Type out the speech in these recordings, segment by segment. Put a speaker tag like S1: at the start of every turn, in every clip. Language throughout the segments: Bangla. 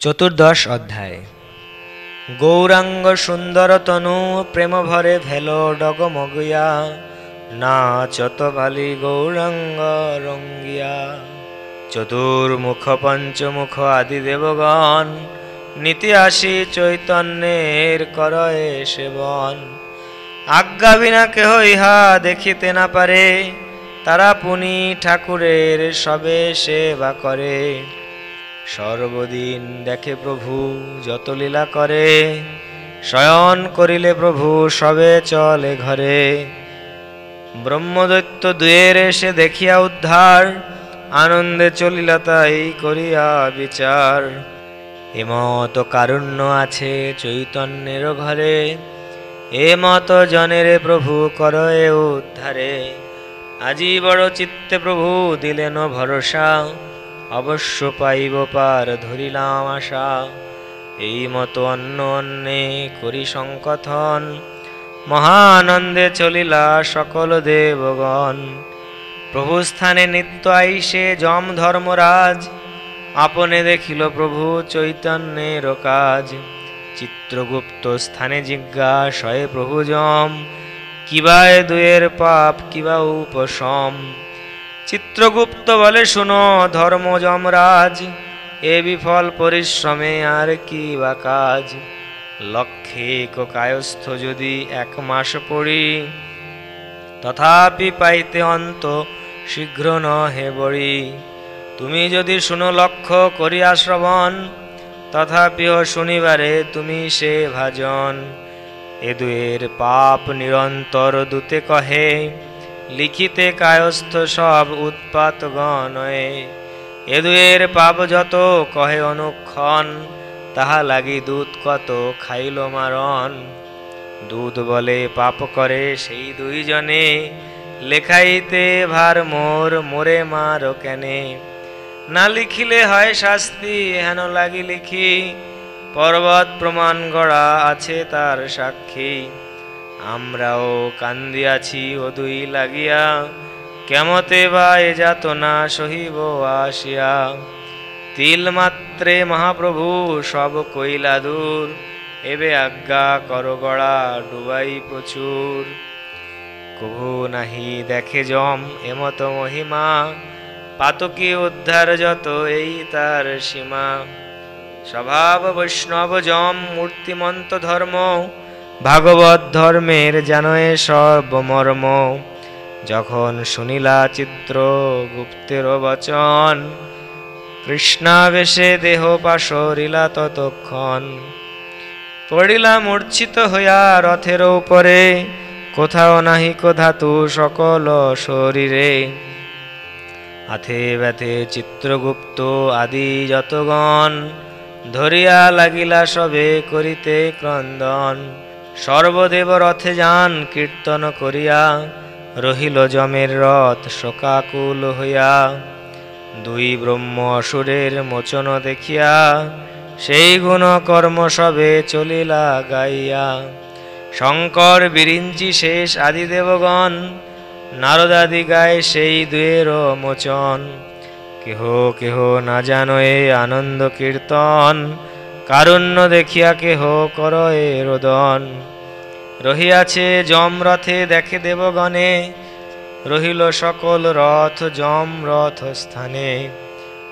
S1: চতুর্দশ অধ্যায়। গৌরাঙ্গ সুন্দর তনু প্রেম ভরে ভেল ডগমগিয়া নাচত বালি গৌরাঙ্গ রঙ্গিয়া। চতুর্মুখ পঞ্চমুখ আদি দেবগণ, নীতি আসি চৈতন্যের করয়ে সেবন। আজ্ঞা বিনা কেহ ইহা দেখিতে না পারে, তারা পুনি ঠাকুরের সবে সেবা করে। সর্বদিন দেখে প্রভু যত লীলা করে, শয়ন করিলে প্রভু সবে চলে ঘরে। ব্রহ্মদৈত্য দুয়ের এসে দেখিয়া উদ্ধার, আনন্দে চলিলা তাই করিয়া বিচার। এমত কারুণ্য আছে চৈতন্যের ঘরে এ মত জনের প্রভু করয়ে উদ্ধারে। আজি বড় চিত্তে প্রভু দিলেন ভরসা অবশ্য পাইব পার ধরিলাম আশা। এই মতো অন্য অন্যে করি সংকথন। মহানন্দে চলিলা সকল দেবগণ। প্রভু স্থানে নিত্য আইসে যম ধর্মরাজ। আপনে দেখিল প্রভু চৈতন্যের কাজ। চিত্রগুপ্ত স্থানে জিজ্ঞাসয়ে প্রভু যম কিবা এ দুয়ের পাপ কিবা উপশম? চিত্রগুপ্ত বলে, শুনো, ধর্ম যমরাজ, এ বিফল পরিশ্রমে আর কি বা কাজ? লক্ষ্যে কায়স্থ যদি এক মাস পড়ি, তথাপি পাইতে অন্ত শীঘ্র নহে বড়ি। তুমি যদি শুনো লক্ষ্য করিয়া শ্রবণ, তথাপিও শনিবারে তুমি সে ভাজন। এ দুয়ের পাপ নিরন্তর দূতে কহে লিখিতে কায়স্থ সব উৎপাত গণয়ে। এ দুয়ের পাপ যত কহে অনুক্ষণ, তাহা লাগি দুধ কত খাইল মারণ। দুধ বলে পাপ করে সেই দুইজনে, লেখাইতে ভার মোর, মোরে মার কেনে। না লিখিলে হয় শাস্তি, হেন লাগি লিখি, পর্বত প্রমাণ গড়া আছে তার সাক্ষী। আমরাও কান্দিয়াছি ও দুই লাগিয়া, কেমতে বা এ যাতনা সহিব আসিয়া। তিল মাত্রে মহাপ্রভু, সব কইলা দূর, এবে আজ্ঞা কর গড়া ডুবাই প্রচুর। কভু নাহি দেখে জম এমত মহিমা, পাতকি উদ্ধার যত এই তার সীমা। স্বভাব বৈষ্ণব যম মূর্তিমন্ত ধর্ম ভাগবত ধর্মের জানয়ে সব মর্ম। যখন শুনিলা চিত্র গুপ্তের বচন, কৃষ্ণাবেশে দেহ পাশরিলা ততক্ষণ। পড়িলা মূর্ছিত হইয়া রথের উপরে, কোথাও নাহি ধাতু সকল শরীরে। আথে ব্যথে চিত্রগুপ্ত আদি যতগণ, ধরিয়া লাগিলা সবে করিতে ক্রন্দন। সর্বদেব রথে যান, কীর্তন করিয়া, রহিল জমের রথ শোকাকুল হইয়া। দুই ব্রহ্ম অসুরের মোচন দেখিয়া, সেই গুণ কর্ম সবে চলিলা গাইয়া। শঙ্কর, বিরিঞ্চি, শেষ আদি দেবগণ নারদাদি গায় সেই দুয়ের মোচন। কেহ কেহ না জানো এ আনন্দ কীর্তন কারুণ্য দেখিয়া কেহ কর এ রোদন। রহিয়াছে যম রথে দেখে দেবগণে, রহিল সকল রথ যম রথ স্থানে।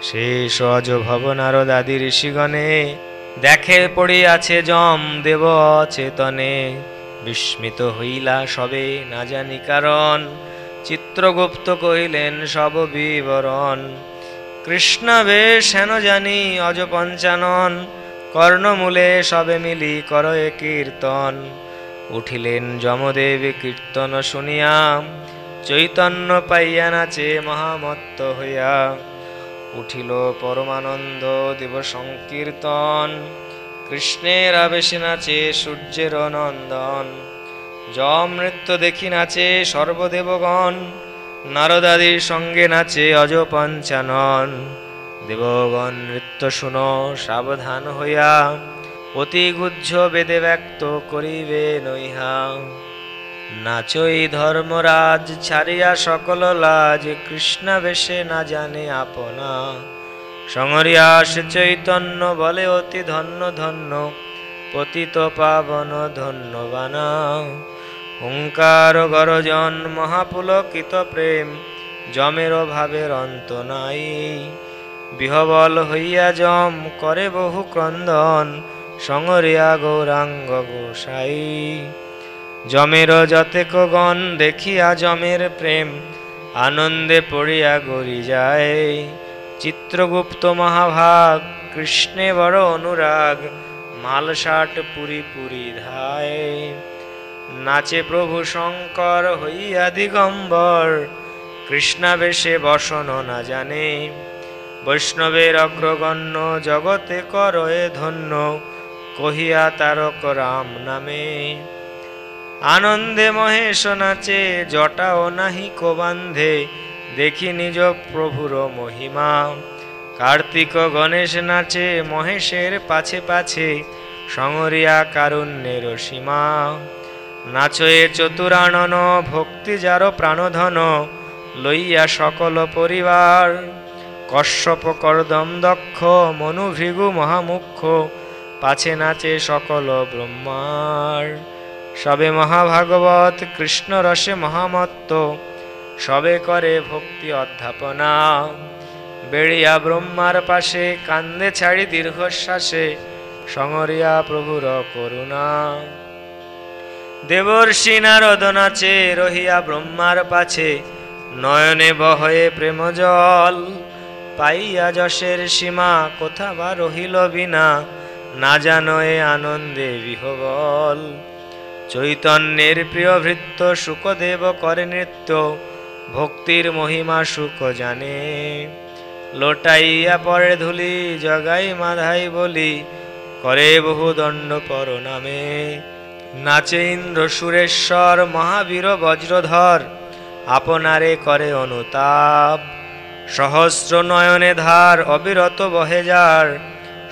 S1: শেষ অজ ভবনার দাদি ঋষিগণে, দেখে পড়িয়াছে যম দেব চেতনে। বিস্মিত হইলা সবে, না জানি কারণ, চিত্রগুপ্ত কহিলেন, সব বিবরণ। কৃষ্ণ বেশ হেন জানি অজ পঞ্চানন কর্ণমূলে সবে মিলি করয়ে কীর্তন। উঠিলেন যমদেব কীর্তন শুনিয়া, চৈতন্য পাইয়া নাচে মহামত্ত হইয়া। উঠিল পরমানন্দ দেব সংকীর্তন, কৃষ্ণের আবেশে নাচে সূর্যের নন্দন। যম নৃত্য দেখি নাচে সর্বদেবগণ, নারদাদির সঙ্গে নাচে অজ পঞ্চানন দেবগণ নৃত্য শুনো, সাবধান হইয়া। অতি গুজ্জ বেদে ব্যক্ত করিবে নইহা নাচই ধর্মরাজ, ছাড়িয়া সকল লাজ কৃষ্ণ বেশে না জানে আপনা। সংহরিয়াস চৈতন্য বলে অতি ধন্য ধন্য, পতিত পাবন ধন্যবানা। হুঙ্কার গরজন, মহাপুলকিত প্রেম, জমের ভাবের অন্ত নাই। বিহবল হইয়া জম করে বহু ক্রন্দন সংহরিয়া গৌরাঙ্গ গোসাই। জমের যতেক গণ দেখিয়া জমের প্রেম, আনন্দে পড়িয়া গড়ি যায়। চিত্রগুপ্ত মহাভাগ, কৃষ্ণে বড় অনুরাগ, মালসাট পুরি পুরি ধায়। নাচে প্রভু শঙ্কর হইয়া দিগম্বর, কৃষ্ণাবেশে বসন না জানে। বৈষ্ণবের অগ্রগণ্য জগতে করয়ে ধন্য, কহিয়া তারক রাম নামে। আনন্দে মহেশ নাচে জটা ও নাহি কোবান্ধে, দেখি নিজ প্রভুর মহিমা। কার্তিক গণেশ নাচে, মহেশের পাছে পাছে, সংরিয়া কারুণ্যের সীমা। নাচয়ে চতুরানন, ভক্তি যার প্রাণধন, লইয়া সকল পরিবার। কশ্যপ কর্দম দক্ষ মনু ভৃগু মহামুখ্য, পাছে নাচে সকল ব্রহ্মার। সবে মহাভাগবত কৃষ্ণ রসে মহামত্ত, সবে করে ভক্তি অধ্যাপনা। বেড়িয়া ব্রহ্মার পাশে, কান্দে ছাড়ি দীর্ঘশ্বাসে সংরিয়া প্রভুর করুণা। দেবর্ষি নারদ নাচে, রহিয়া ব্রহ্মার পাছে, নয়নে বহয়ে প্রেম জল পাইয়া যশের সীমা কোথা বা রহিল বিনা, না জানয়ে আনন্দে বিহবল। চৈতন্যের প্রিয় ভৃত্য সুখদেব করে নৃত্য, ভক্তির মহিমা সুখ জানে। লোটাইয়া পরে ধুলি, জগাই মাধাই বলি, করে বহু দণ্ড পর নামে নাচে ইন্দ্র সুরেশ্বর, মহাবীর বজ্রধর, আপনারে করে অনুতাপ। সহস্র নয়নে ধার অবিরত বহে যার,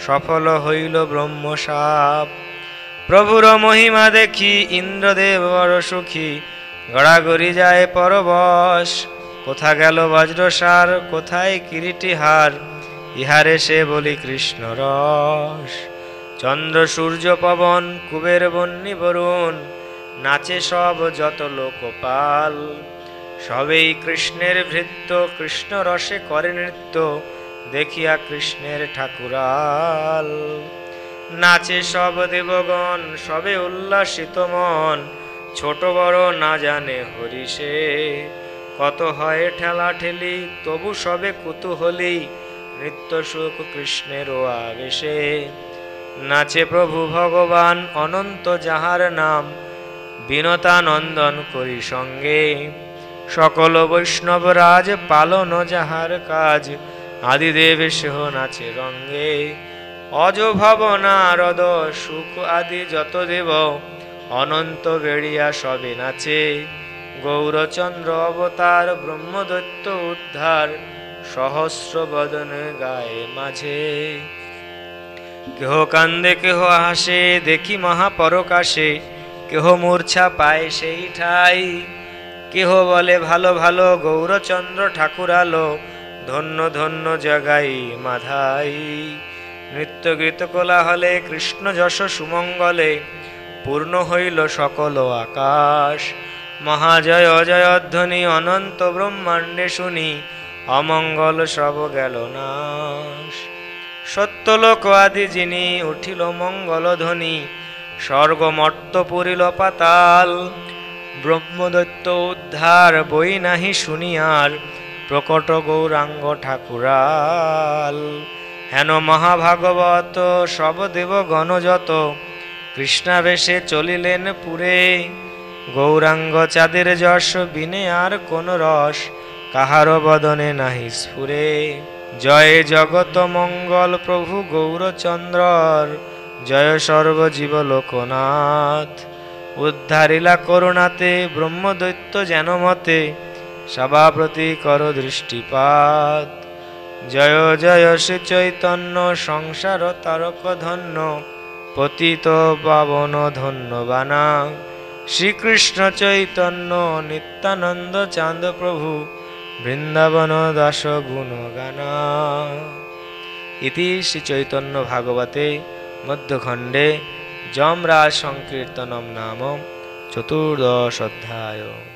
S1: সফল হইল ব্রহ্মসাপ। প্রভুর মহিমা দেখি, ইন্দ্রদেব বড় সুখী, গড়াগড়ি যায় পরবশ। কোথা গেল বজ্রসার, কোথায় কিরিটিহার ইহারে সে বলি কৃষ্ণ রস। চন্দ্র, সূর্য, পবন, কুবের বন্যী বরুণ, নাচে সব যত লোকপাল। সবেই কৃষ্ণের ভৃত্য, কৃষ্ণ রসে করে নৃত্য, দেখিয়া কৃষ্ণের ঠাকুরাল। নাচে সব দেবগণ, সবে উল্লাসিত মন, ছোট বড় না জানে হরিষে কত হয় ঠেলা ঠেলি, তবু সবে কুতুহলী, নৃত্য সুখ কৃষ্ণের আবেশে। নাচে প্রভু ভগবান, অনন্ত যাহার নাম বিনতা নন্দন করি সঙ্গে। সকল বৈষ্ণব রাজ পালন যাহার কাজ। আদিদেব সেহ নাচে রঙ্গে। অজ ভব নারদ সুখ আদি যত দেব, অনন্ত বেড়িয়া সবে নাচে। গৌরচন্দ্র অবতার, ব্রহ্মদৈত্য উদ্ধার, সহস্র বদনে গায়ে মাঝে। কেহ কান্দে, কেহ হাসে, দেখি মহাপরকাশে, কেহ মূর্ছা পায় সেই ঠাই কেহ বলে ভালো ভালো গৌরচন্দ্র ঠাকুর আলো ধন্য ধন্য জগাই মাধাই। নৃত্য গীত কোলাহলে কৃষ্ণ যশ সুমঙ্গলে, পূর্ণ হইল সকল আকাশ। মহাজয় অজয় জয়ধ্বনি অনন্ত ব্রহ্মাণ্ডে শুনি, অমঙ্গল সব গেল নাশ। সত্যলোক আদি যিনি উঠিল মঙ্গল ধ্বনি স্বর্গ মর্ত পুরিল পাতাল। ব্রহ্মদত্ত উদ্ধার বই নাহি শুনিয়ার, প্রকট গৌরাঙ্গ ঠাকুরাল। হেন মহাভাগবত, সব দেব গণযত, কৃষ্ণাবেশে চলিলেন পুরে। গৌরাঙ্গ চাঁদের যশ, বিনে আর কোন রস, কাহার বদনে নাহি স্ফুরে। জয় জগত মঙ্গল প্রভু গৌরচন্দ্রর, জয় সর্বজীব লোকনাথ। উদ্ধারিলা করুণাতে, ব্রহ্মদৈত্য যেন মতে সভাপ্রতি কর দৃষ্টিপাত। জয় জয় শ্রী চৈতন্য, সংসার তারক ধন্য, পতিত পাবন ধন্যবানা। শ্রীকৃষ্ণ চৈতন্য, নিত্যানন্দ চাঁদ প্রভু, বৃন্দাবন দাস গুণ গানা ইতি শ্রীচৈতন্য ভাগবতে মধ্যখণ্ডে যমরাজ সংকীর্তনম নাম চতুর্দশ অধ্যায়।